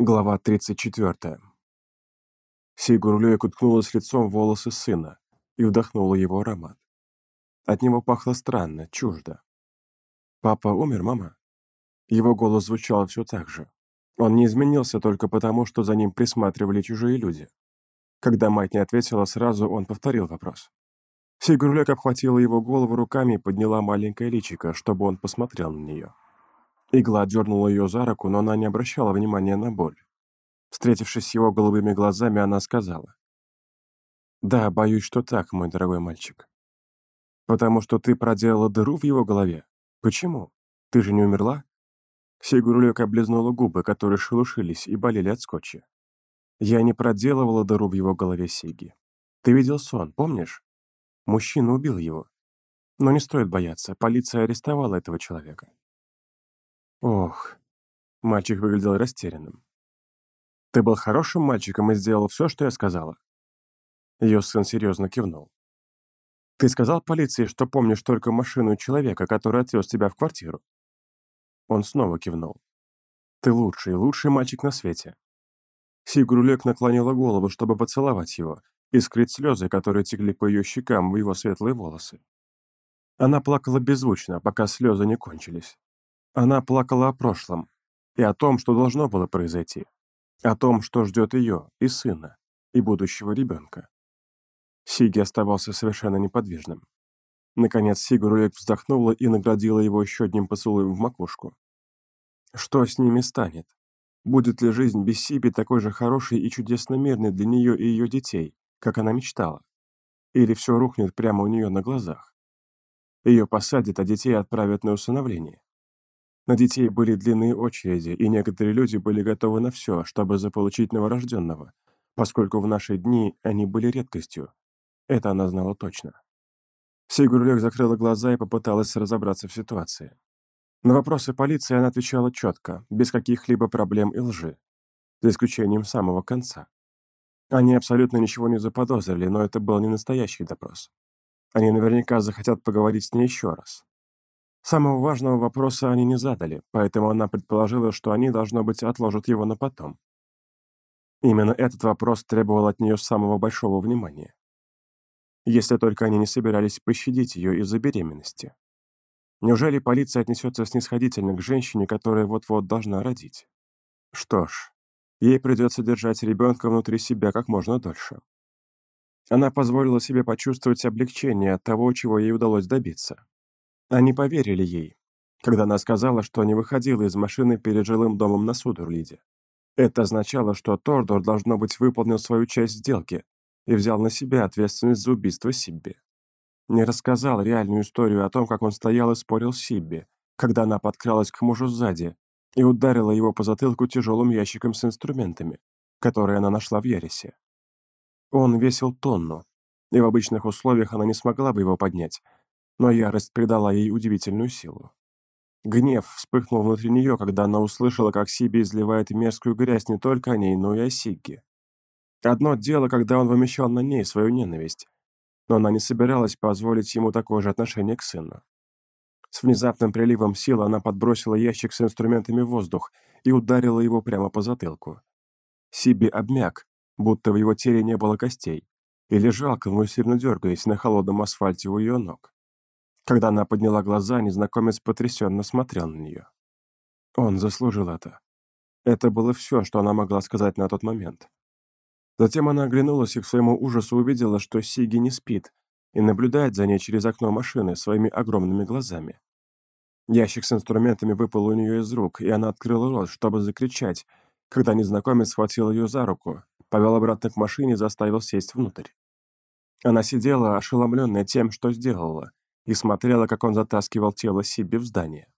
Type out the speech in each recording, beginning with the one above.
Глава 34. Сигурлёйк уткнулась лицом в волосы сына и вдохнула его аромат. От него пахло странно, чуждо. «Папа умер, мама?» Его голос звучал все так же. Он не изменился только потому, что за ним присматривали чужие люди. Когда мать не ответила сразу, он повторил вопрос. Сигурлёк обхватила его голову руками и подняла маленькое личико, чтобы он посмотрел на нее. Игла дернула ее за руку, но она не обращала внимания на боль. Встретившись с его голубыми глазами, она сказала. «Да, боюсь, что так, мой дорогой мальчик. Потому что ты проделала дыру в его голове? Почему? Ты же не умерла?» Сигурлёк облизнула губы, которые шелушились и болели от скотча. «Я не проделывала дыру в его голове, Сиги. Ты видел сон, помнишь? Мужчина убил его. Но не стоит бояться, полиция арестовала этого человека. Ох, мальчик выглядел растерянным. Ты был хорошим мальчиком и сделал все, что я сказала. Ее сын серьезно кивнул. Ты сказал полиции, что помнишь только машину человека, который отвез тебя в квартиру? Он снова кивнул. Ты лучший, лучший мальчик на свете. Сигрулек наклонила голову, чтобы поцеловать его и скрыть слезы, которые текли по ее щекам в его светлые волосы. Она плакала беззвучно, пока слезы не кончились. Она плакала о прошлом и о том, что должно было произойти, о том, что ждет ее и сына, и будущего ребенка. Сиги оставался совершенно неподвижным. Наконец Сигуруек вздохнула и наградила его еще одним поцелуем в макушку. Что с ними станет? Будет ли жизнь без Сиби такой же хорошей и чудесно мирной для нее и ее детей, как она мечтала? Или все рухнет прямо у нее на глазах? Ее посадят, а детей отправят на усыновление. На детей были длинные очереди, и некоторые люди были готовы на все, чтобы заполучить новорожденного, поскольку в наши дни они были редкостью. Это она знала точно. Сигурлёк закрыла глаза и попыталась разобраться в ситуации. На вопросы полиции она отвечала четко, без каких-либо проблем и лжи, за исключением самого конца. Они абсолютно ничего не заподозрили, но это был не настоящий допрос. Они наверняка захотят поговорить с ней еще раз. Самого важного вопроса они не задали, поэтому она предположила, что они, должно быть, отложат его на потом. Именно этот вопрос требовал от нее самого большого внимания. Если только они не собирались пощадить ее из-за беременности. Неужели полиция отнесется снисходительно к женщине, которая вот-вот должна родить? Что ж, ей придется держать ребенка внутри себя как можно дольше. Она позволила себе почувствовать облегчение от того, чего ей удалось добиться. Они поверили ей, когда она сказала, что не выходила из машины перед жилым домом на Судурлиде. Это означало, что Тордор, должно быть, выполнил свою часть сделки и взял на себя ответственность за убийство Сибби. Не рассказал реальную историю о том, как он стоял и спорил с Сибби, когда она подкралась к мужу сзади и ударила его по затылку тяжелым ящиком с инструментами, которые она нашла в Яресе. Он весил тонну, и в обычных условиях она не смогла бы его поднять, но ярость придала ей удивительную силу. Гнев вспыхнул внутри нее, когда она услышала, как Сиби изливает мерзкую грязь не только о ней, но и о Сигге. Одно дело, когда он вымещал на ней свою ненависть, но она не собиралась позволить ему такое же отношение к сыну. С внезапным приливом сил она подбросила ящик с инструментами в воздух и ударила его прямо по затылку. Сиби обмяк, будто в его теле не было костей, и лежал, конвульсивно дергаясь на холодном асфальте у ее ног. Когда она подняла глаза, незнакомец потрясенно смотрел на нее. Он заслужил это. Это было все, что она могла сказать на тот момент. Затем она оглянулась и к своему ужасу увидела, что Сиги не спит и наблюдает за ней через окно машины своими огромными глазами. Ящик с инструментами выпал у нее из рук, и она открыла рот, чтобы закричать, когда незнакомец схватил ее за руку, повел обратно к машине и заставил сесть внутрь. Она сидела, ошеломленная тем, что сделала, и смотрела, как он затаскивал тело Сиби в здание.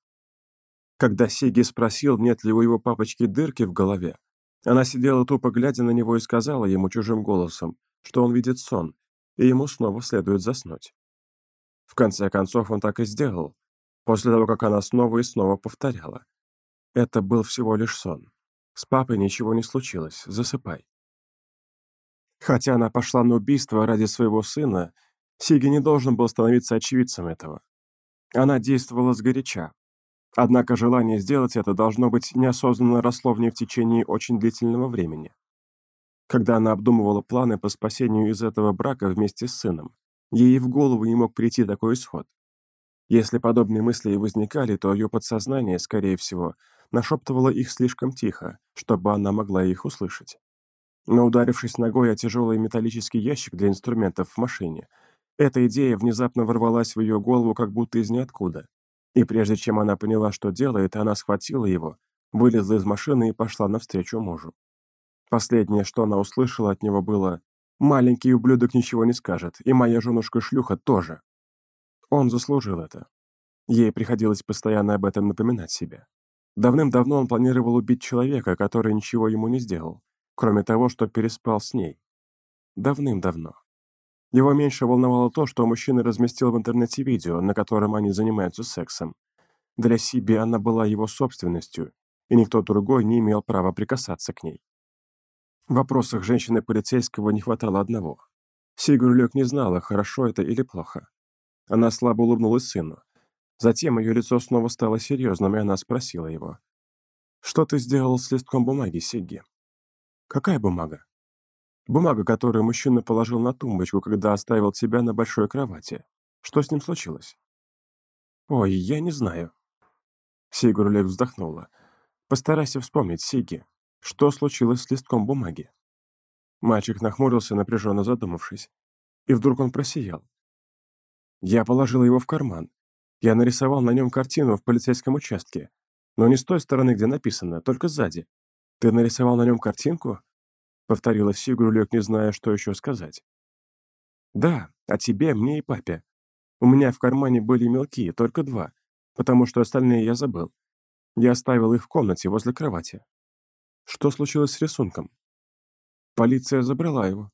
Когда Сиги спросил, нет ли у его папочки дырки в голове, она сидела тупо глядя на него и сказала ему чужим голосом, что он видит сон, и ему снова следует заснуть. В конце концов он так и сделал, после того, как она снова и снова повторяла. Это был всего лишь сон. С папой ничего не случилось, засыпай. Хотя она пошла на убийство ради своего сына, Сиги не должен был становиться очевидцем этого. Она действовала сгоряча. Однако желание сделать это должно быть неосознанно росло в ней в течение очень длительного времени. Когда она обдумывала планы по спасению из этого брака вместе с сыном, ей в голову не мог прийти такой исход. Если подобные мысли и возникали, то ее подсознание, скорее всего, нашептывало их слишком тихо, чтобы она могла их услышать. Но ударившись ногой о тяжелый металлический ящик для инструментов в машине, эта идея внезапно ворвалась в ее голову как будто из ниоткуда. И прежде чем она поняла, что делает, она схватила его, вылезла из машины и пошла навстречу мужу. Последнее, что она услышала от него, было «Маленький ублюдок ничего не скажет, и моя женушка-шлюха тоже». Он заслужил это. Ей приходилось постоянно об этом напоминать себе. Давным-давно он планировал убить человека, который ничего ему не сделал, кроме того, что переспал с ней. Давным-давно. Его меньше волновало то, что мужчина разместил в интернете видео, на котором они занимаются сексом. Для Сиби она была его собственностью, и никто другой не имел права прикасаться к ней. В вопросах женщины-полицейского не хватало одного. Сигурлёк не знала, хорошо это или плохо. Она слабо улыбнулась сыну. Затем ее лицо снова стало серьезным, и она спросила его. «Что ты сделал с листком бумаги, Сигги?» «Какая бумага?» «Бумага, которую мужчина положил на тумбочку, когда оставил тебя на большой кровати. Что с ним случилось?» «Ой, я не знаю». Сигурлек вздохнула. «Постарайся вспомнить, Сигги, что случилось с листком бумаги?» Мальчик нахмурился, напряженно задумавшись. И вдруг он просиял. Я положил его в карман. Я нарисовал на нем картину в полицейском участке. Но не с той стороны, где написано, только сзади. Ты нарисовал на нем картинку? Повторила Сигурлёк, не зная, что еще сказать. Да, о тебе, мне и папе. У меня в кармане были мелкие, только два, потому что остальные я забыл. Я оставил их в комнате возле кровати. Что случилось с рисунком? Полиция забрала его.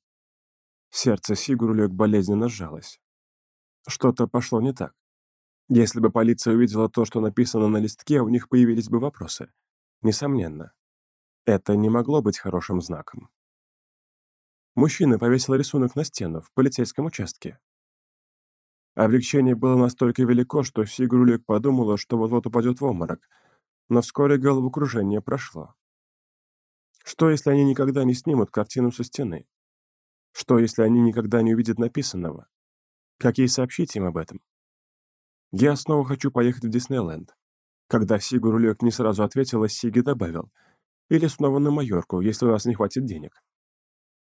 Сердце Сигурлёк болезненно сжалось. Что-то пошло не так. Если бы полиция увидела то, что написано на листке, у них появились бы вопросы. Несомненно. Это не могло быть хорошим знаком. Мужчина повесил рисунок на стену в полицейском участке. Облегчение было настолько велико, что Сигрулик подумала, что вот-вот упадет в обморок, но вскоре головокружение прошло. Что, если они никогда не снимут картину со стены? Что, если они никогда не увидят написанного? Как ей сообщить им об этом? Я снова хочу поехать в Диснейленд. Когда Сигу Рулек не сразу ответила, Сиги добавил. Или снова на Майорку, если у нас не хватит денег.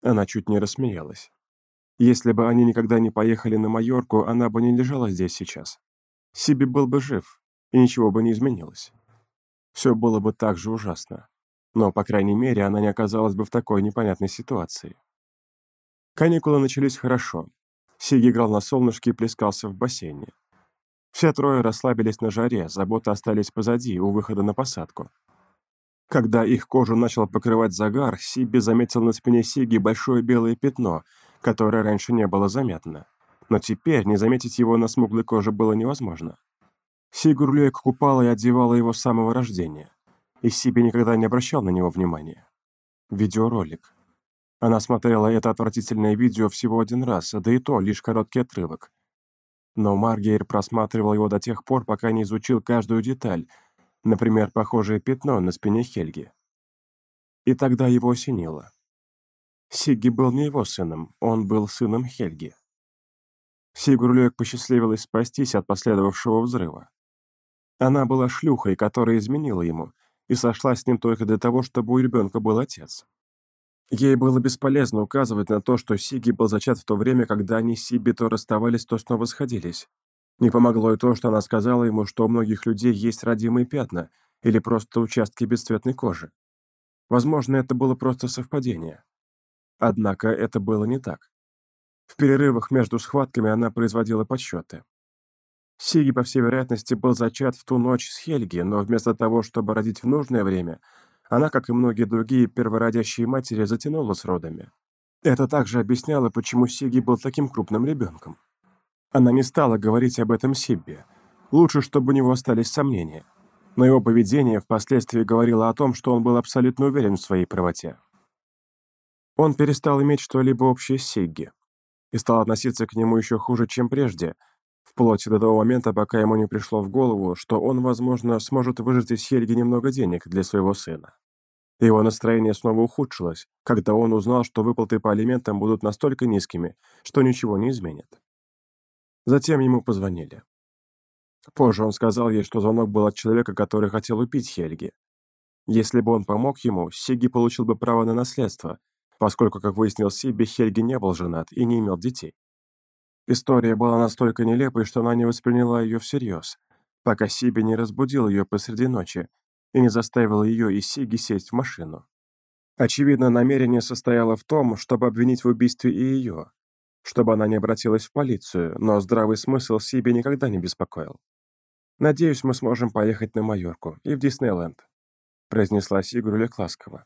Она чуть не рассмеялась. Если бы они никогда не поехали на Майорку, она бы не лежала здесь сейчас. Сиби был бы жив, и ничего бы не изменилось. Все было бы так же ужасно. Но, по крайней мере, она не оказалась бы в такой непонятной ситуации. Каникулы начались хорошо, Сиг играл на солнышке и плескался в бассейне. Все трое расслабились на жаре, заботы остались позади, у выхода на посадку. Когда их кожу начал покрывать загар, Сиби заметил на спине Сиги большое белое пятно, которое раньше не было заметно. Но теперь не заметить его на смуглой коже было невозможно. Сигурлюек купала и одевала его с самого рождения, и Сиби никогда не обращал на него внимания. Видеоролик. Она смотрела это отвратительное видео всего один раз, да и то лишь короткий отрывок. Но Маргейр просматривал его до тех пор, пока не изучил каждую деталь, например, похожее пятно на спине Хельги. И тогда его осенило. Сигги был не его сыном, он был сыном Хельги. Сигурлёк посчастливилось спастись от последовавшего взрыва. Она была шлюхой, которая изменила ему, и сошла с ним только для того, чтобы у ребенка был отец. Ей было бесполезно указывать на то, что Сиги был зачат в то время, когда они с Сиби то расставались, то снова сходились. Не помогло и то, что она сказала ему, что у многих людей есть родимые пятна или просто участки бесцветной кожи. Возможно, это было просто совпадение. Однако это было не так. В перерывах между схватками она производила подсчеты. Сиги, по всей вероятности, был зачат в ту ночь с Хельги, но вместо того, чтобы родить в нужное время – она, как и многие другие первородящие матери, затянула с родами. Это также объясняло, почему Сиги был таким крупным ребенком. Она не стала говорить об этом Сиббе. Лучше, чтобы у него остались сомнения. Но его поведение впоследствии говорило о том, что он был абсолютно уверен в своей правоте. Он перестал иметь что-либо общее с Сигги и стал относиться к нему еще хуже, чем прежде, Вплоть до того момента, пока ему не пришло в голову, что он, возможно, сможет выжать из Хельги немного денег для своего сына. Его настроение снова ухудшилось, когда он узнал, что выплаты по алиментам будут настолько низкими, что ничего не изменит. Затем ему позвонили. Позже он сказал ей, что звонок был от человека, который хотел убить Хельги. Если бы он помог ему, Сиги получил бы право на наследство, поскольку, как выяснил Сиби, Хельги не был женат и не имел детей. История была настолько нелепой, что она не восприняла ее всерьез, пока Сиби не разбудил ее посреди ночи и не заставил ее и Сиги сесть в машину. Очевидно, намерение состояло в том, чтобы обвинить в убийстве и ее, чтобы она не обратилась в полицию, но здравый смысл Сиби никогда не беспокоил. «Надеюсь, мы сможем поехать на Майорку и в Диснейленд», произнесла Сигруля ласково.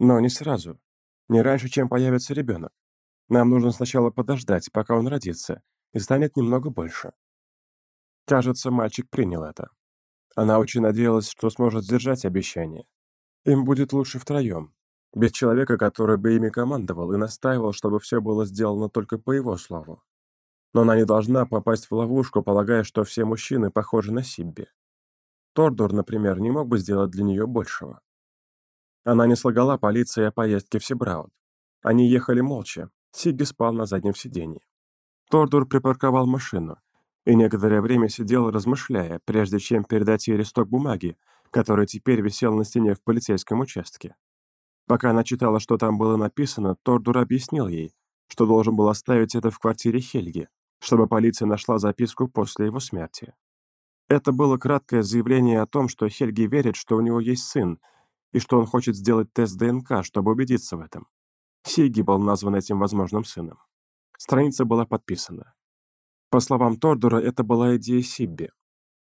«Но не сразу. Не раньше, чем появится ребенок. Нам нужно сначала подождать, пока он родится, и станет немного больше». Кажется, мальчик принял это. Она очень надеялась, что сможет сдержать обещание. Им будет лучше втроем, без человека, который бы ими командовал и настаивал, чтобы все было сделано только по его слову. Но она не должна попасть в ловушку, полагая, что все мужчины похожи на Сибби. Тордор, например, не мог бы сделать для нее большего. Она не слагала полиции о поездке в Сибраут. Они ехали молча, Сигги спал на заднем сиденье. Тордор припарковал машину, и некоторое время сидел, размышляя, прежде чем передать ей листок бумаги, который теперь висел на стене в полицейском участке. Пока она читала, что там было написано, Тордур объяснил ей, что должен был оставить это в квартире Хельги, чтобы полиция нашла записку после его смерти. Это было краткое заявление о том, что Хельги верит, что у него есть сын, и что он хочет сделать тест ДНК, чтобы убедиться в этом. Сиги был назван этим возможным сыном. Страница была подписана. По словам Тордура, это была идея Сибби.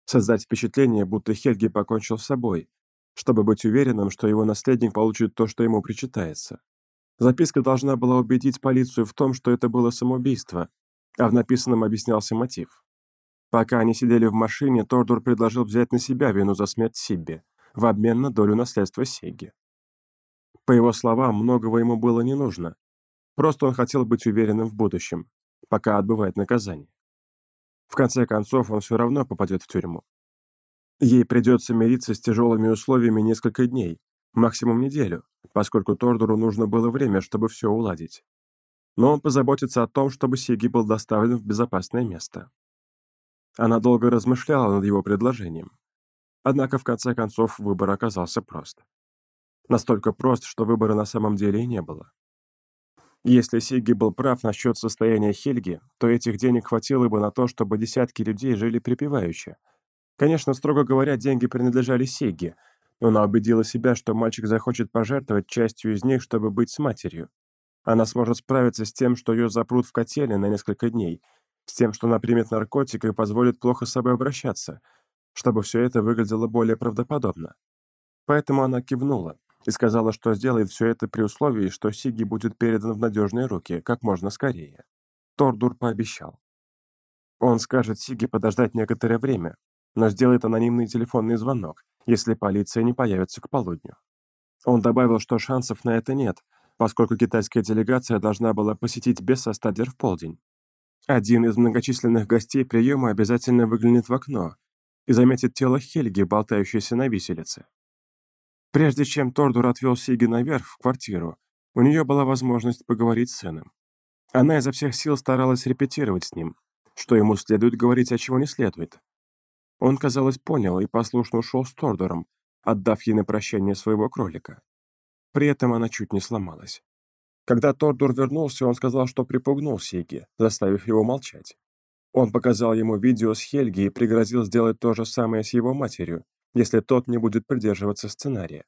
Создать впечатление, будто Хельги покончил с собой, чтобы быть уверенным, что его наследник получит то, что ему причитается. Записка должна была убедить полицию в том, что это было самоубийство, а в написанном объяснялся мотив. Пока они сидели в машине, Тордур предложил взять на себя вину за смерть Сибби в обмен на долю наследства Сеги. По его словам, многого ему было не нужно. Просто он хотел быть уверенным в будущем, пока отбывает наказание. В конце концов, он все равно попадет в тюрьму. Ей придется мириться с тяжелыми условиями несколько дней, максимум неделю, поскольку Тордуру нужно было время, чтобы все уладить. Но он позаботится о том, чтобы Сиги был доставлен в безопасное место. Она долго размышляла над его предложением. Однако, в конце концов, выбор оказался прост. Настолько прост, что выбора на самом деле и не было. Если Сигги был прав насчет состояния Хельги, то этих денег хватило бы на то, чтобы десятки людей жили припевающе. Конечно, строго говоря, деньги принадлежали Сигге, но она убедила себя, что мальчик захочет пожертвовать частью из них, чтобы быть с матерью. Она сможет справиться с тем, что ее запрут в котеле на несколько дней, с тем, что она примет наркотик и позволит плохо с собой обращаться, чтобы все это выглядело более правдоподобно. Поэтому она кивнула, и сказала, что сделает все это при условии, что Сиги будет передан в надежные руки как можно скорее. Тордур пообещал. Он скажет Сиги подождать некоторое время, но сделает анонимный телефонный звонок, если полиция не появится к полудню. Он добавил, что шансов на это нет, поскольку китайская делегация должна была посетить Бессостадер в полдень. Один из многочисленных гостей приема обязательно выглянет в окно и заметит тело Хельги, болтающееся на виселице. Прежде чем Тордур отвел Сиги наверх, в квартиру, у нее была возможность поговорить с сыном. Она изо всех сил старалась репетировать с ним, что ему следует говорить, а чего не следует. Он, казалось, понял и послушно ушел с Тордором, отдав ей на прощание своего кролика. При этом она чуть не сломалась. Когда Тордор вернулся, он сказал, что припугнул Сиги, заставив его молчать. Он показал ему видео с Хельги и пригрозил сделать то же самое с его матерью, если тот не будет придерживаться сценария.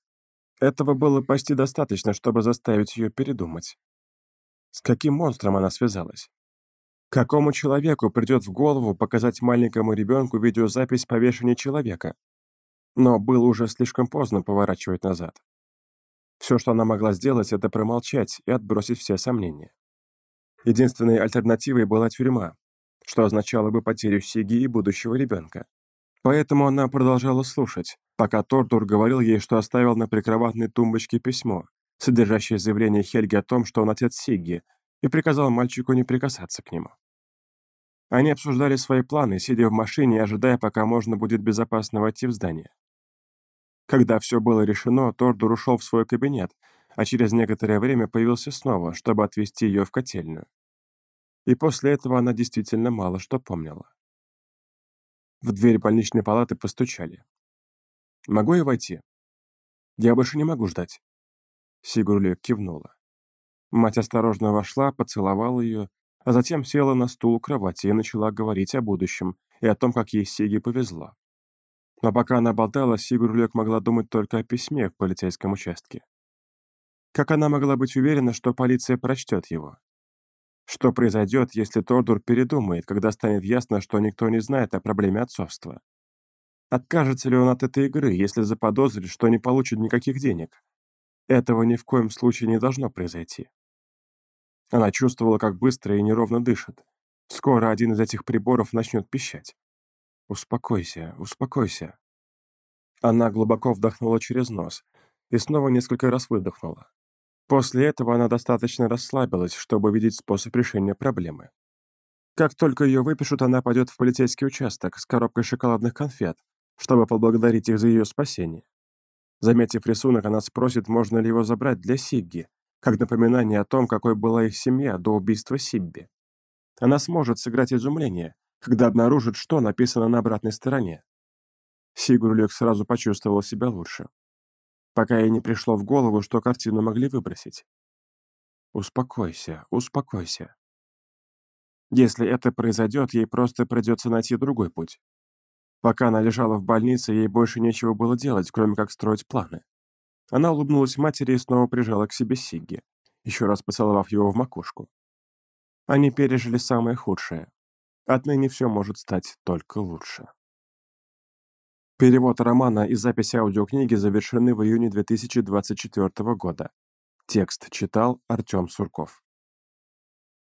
Этого было почти достаточно, чтобы заставить ее передумать. С каким монстром она связалась? Какому человеку придет в голову показать маленькому ребенку видеозапись повешения человека? Но было уже слишком поздно поворачивать назад. Все, что она могла сделать, это промолчать и отбросить все сомнения. Единственной альтернативой была тюрьма, что означало бы потерю Сиги и будущего ребенка. Поэтому она продолжала слушать, пока Тордур говорил ей, что оставил на прикроватной тумбочке письмо, содержащее заявление Хельги о том, что он отец Сигги, и приказал мальчику не прикасаться к нему. Они обсуждали свои планы, сидя в машине и ожидая, пока можно будет безопасно войти в здание. Когда все было решено, Тордур ушел в свой кабинет, а через некоторое время появился снова, чтобы отвезти ее в котельную. И после этого она действительно мало что помнила. В дверь больничной палаты постучали. «Могу я войти?» «Я больше не могу ждать». Сигурлек кивнула. Мать осторожно вошла, поцеловала ее, а затем села на стул у кровати и начала говорить о будущем и о том, как ей Сиги повезло. Но пока она болтала, Сигурлек могла думать только о письме в полицейском участке. Как она могла быть уверена, что полиция прочтет его? Что произойдет, если Тордур передумает, когда станет ясно, что никто не знает о проблеме отцовства? Откажется ли он от этой игры, если заподозрит, что не получит никаких денег? Этого ни в коем случае не должно произойти. Она чувствовала, как быстро и неровно дышит. Скоро один из этих приборов начнет пищать. «Успокойся, успокойся». Она глубоко вдохнула через нос и снова несколько раз выдохнула. После этого она достаточно расслабилась, чтобы видеть способ решения проблемы. Как только ее выпишут, она пойдет в полицейский участок с коробкой шоколадных конфет, чтобы поблагодарить их за ее спасение. Заметив рисунок, она спросит, можно ли его забрать для Сигги, как напоминание о том, какой была их семья до убийства Сибби. Она сможет сыграть изумление, когда обнаружит, что написано на обратной стороне. Сигурлек сразу почувствовал себя лучше пока ей не пришло в голову, что картину могли выбросить. Успокойся, успокойся. Если это произойдет, ей просто придется найти другой путь. Пока она лежала в больнице, ей больше нечего было делать, кроме как строить планы. Она улыбнулась матери и снова прижала к себе Сигги, еще раз поцеловав его в макушку. Они пережили самое худшее. Отныне все может стать только лучше. Перевод романа и запись аудиокниги завершены в июне 2024 года. Текст читал Артем Сурков.